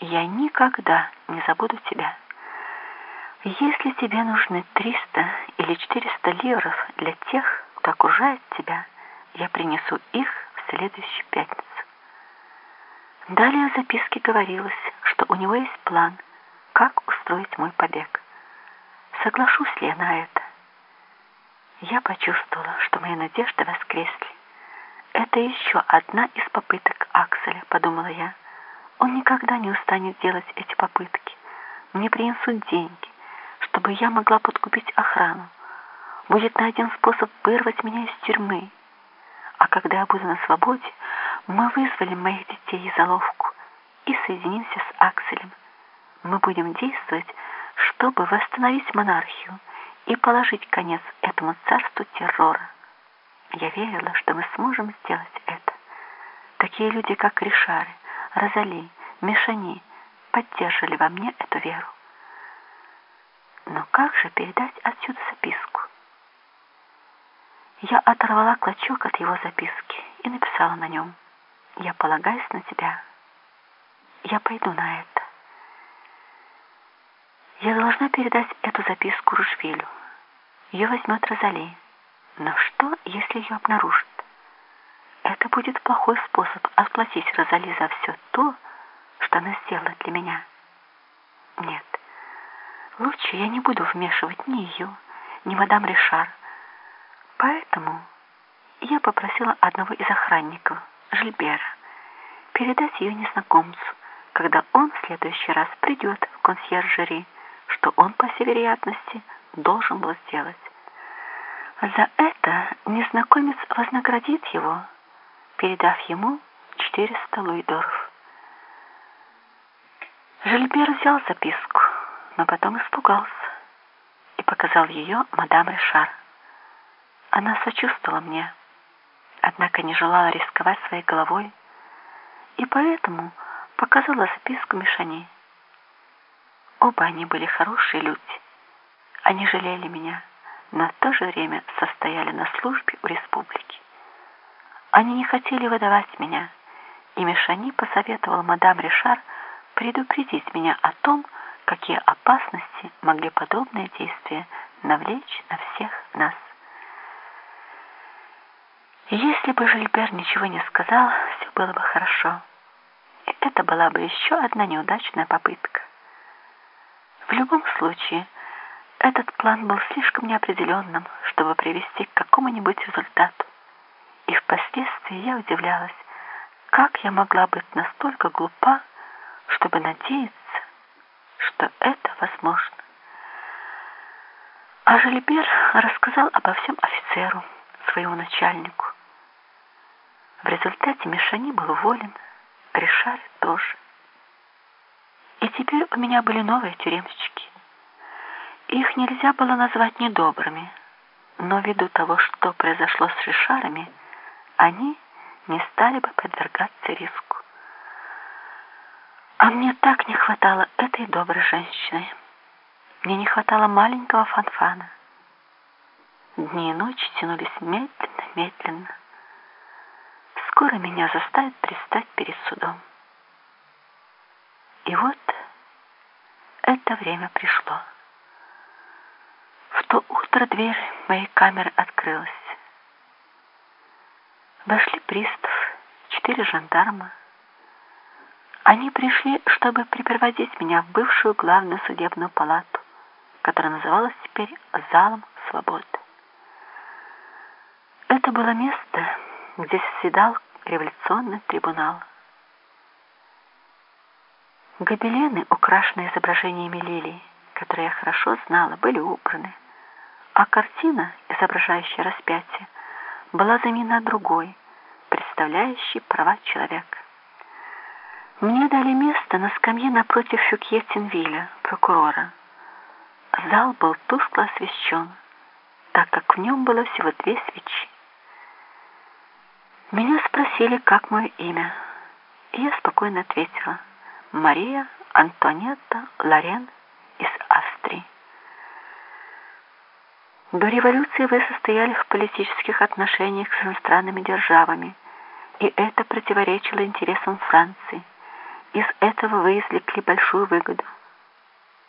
Я никогда не забуду тебя. Если тебе нужны 300 или 400 ливров для тех, кто окружает тебя, я принесу их в следующую пятницу. Далее в записке говорилось, что у него есть план, как устроить мой побег. Соглашусь ли я на это? Я почувствовала, что мои надежды воскресли. Это еще одна из попыток Акселя, подумала я. Он никогда не устанет делать эти попытки. Мне принесут деньги, чтобы я могла подкупить охрану. Будет найден способ вырвать меня из тюрьмы. А когда я буду на свободе, мы вызволим моих детей из заловку и соединимся с Акселем. Мы будем действовать, чтобы восстановить монархию и положить конец этому царству террора. Я верила, что мы сможем сделать это. Такие люди, как Ришары, Розали, Мишани, поддерживали во мне эту веру. Но как же передать отсюда записку? Я оторвала клочок от его записки и написала на нем «Я полагаюсь на тебя. Я пойду на это». Я должна передать эту записку Рушвилю. Ее возьмет Розали. Но что, если ее обнаружат? Будет плохой способ отплатить Розали за все то, что она сделала для меня. Нет, лучше я не буду вмешивать ни ее, ни мадам Ришар, Поэтому я попросила одного из охранников, Жильбера, передать ее незнакомцу, когда он в следующий раз придет в консьержери, что он, по всей вероятности, должен был сделать. За это незнакомец вознаградит его, передав ему 400 луидоров. Жильбер взял записку, но потом испугался и показал ее мадам Ришар. Она сочувствовала мне, однако не желала рисковать своей головой, и поэтому показала записку Мишани. Оба они были хорошие люди. Они жалели меня, но в то же время состояли на службе у республики. Они не хотели выдавать меня, и Мишани посоветовал мадам Ришар предупредить меня о том, какие опасности могли подобные действия навлечь на всех нас. Если бы Жильбер ничего не сказал, все было бы хорошо. И это была бы еще одна неудачная попытка. В любом случае, этот план был слишком неопределенным, чтобы привести к какому-нибудь результату. Впоследствии я удивлялась, как я могла быть настолько глупа, чтобы надеяться, что это возможно. А Жильбер рассказал обо всем офицеру, своему начальнику. В результате Мишани был уволен, Ришар тоже. И теперь у меня были новые тюремщики. Их нельзя было назвать недобрыми, но ввиду того, что произошло с Ришарами, они не стали бы подвергаться риску. А мне так не хватало этой доброй женщины. Мне не хватало маленького фанфана. Дни и ночи тянулись медленно-медленно скоро меня заставят предстать перед судом. И вот это время пришло. В то утро дверь моей камеры открылась. Вошли пристав, четыре жандарма. Они пришли, чтобы припроводить меня в бывшую главную судебную палату, которая называлась теперь «Залом свободы». Это было место, где заседал революционный трибунал. Гобелены, украшенные изображениями лилий, которые я хорошо знала, были убраны, а картина, изображающая распятие, была заменена другой, представляющей права человека. Мне дали место на скамье напротив Фюкье Тинвиля, прокурора. Зал был тускло освещен, так как в нем было всего две свечи. Меня спросили, как мое имя, и я спокойно ответила. Мария Антонетта Лорен из Австрии. До революции вы состояли в политических отношениях с иностранными державами, и это противоречило интересам Франции. из этого вы извлекли большую выгоду.